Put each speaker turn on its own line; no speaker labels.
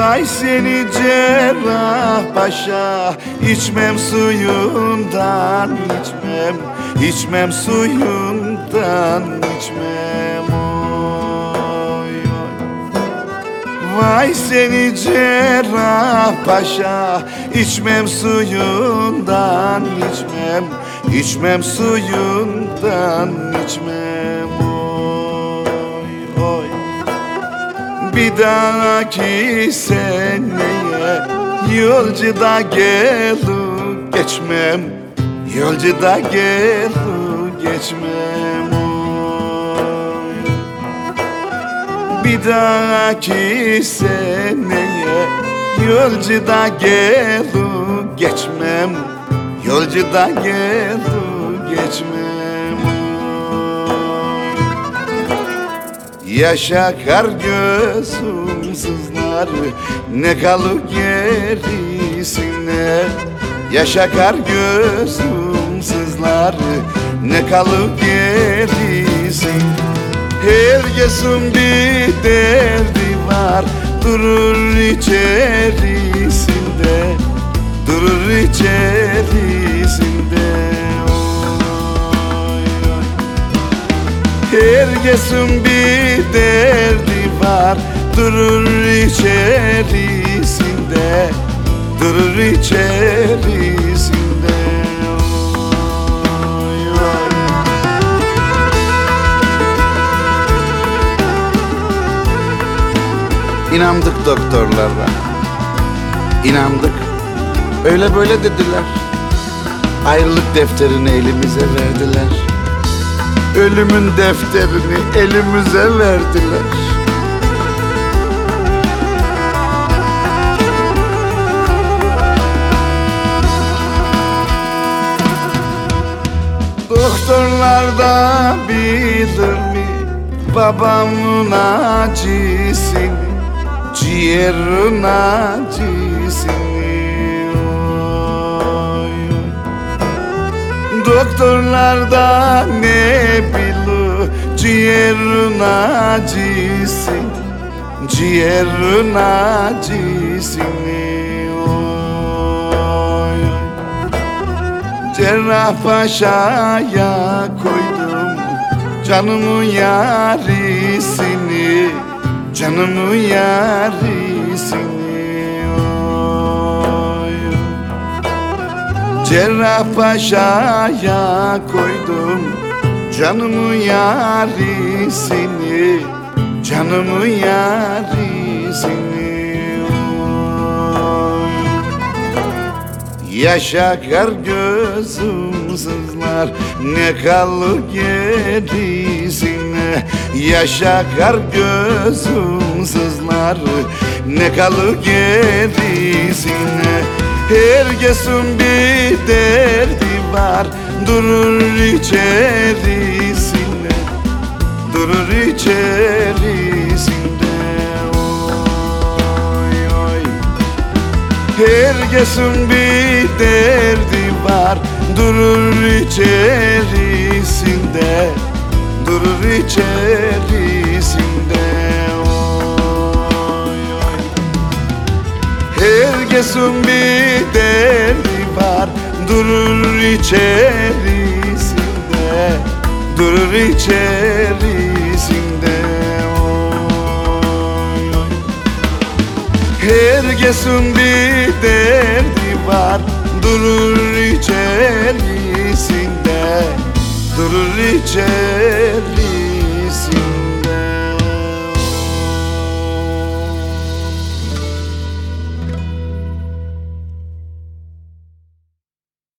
Vay seni cerrah paşa. İçmem suyundan içmem. İçmem suyundan içmem. Oy oy. Vay seni cerrah paşa. İçmem suyundan içmem. İçmem suyundan içmem bir dahaki seneye. Yolcuda gelu geçmem. Yolcuda gelu geçmem. Oy. Bir dahaki seneye Yolcuda gelu geçmem. Yolcuda gelu geçmem Yaşa kar gözüm sızlar Ne kalı gerisine? Yaşa kar gözüm sızlar Ne kalı gerisin Herkesin bir derdi var Durur içerisinde. Durur içerisinde Herkesin bir derdi var. Durur içerisinde. Durur içerisinde. Oy. İnandık doktorlara. İnandık. Öyle böyle dediler. Ayrılık defterini elimize verdiler Ölümün defterini elimize verdiler. Doktorlar da mi Babamın acısını Ciğerin acısını Doktorlar da ne bilir ciğerin acısı. Ciğerin acısını oy. Cerrah paşaya koydum. Canımın yarisini Canımın yarisini Cerrah Paşa'ya koydum Canımın yarisini Canımın yarisini oy. Yaşa kar gözüm sızlar Ne kalır gerisine Yaşa kar gözüm sızlar Ne kalır gerisine Herkesin bir derdi var. Durur içerisinde Durur içerisinde. Oy oy. Herkesin bir derdi var. Durur içerisinde Durur içerisinde Herkesin bir derdi var. Durur içerisinde. Durur içerisinde. Herkesin bir derdi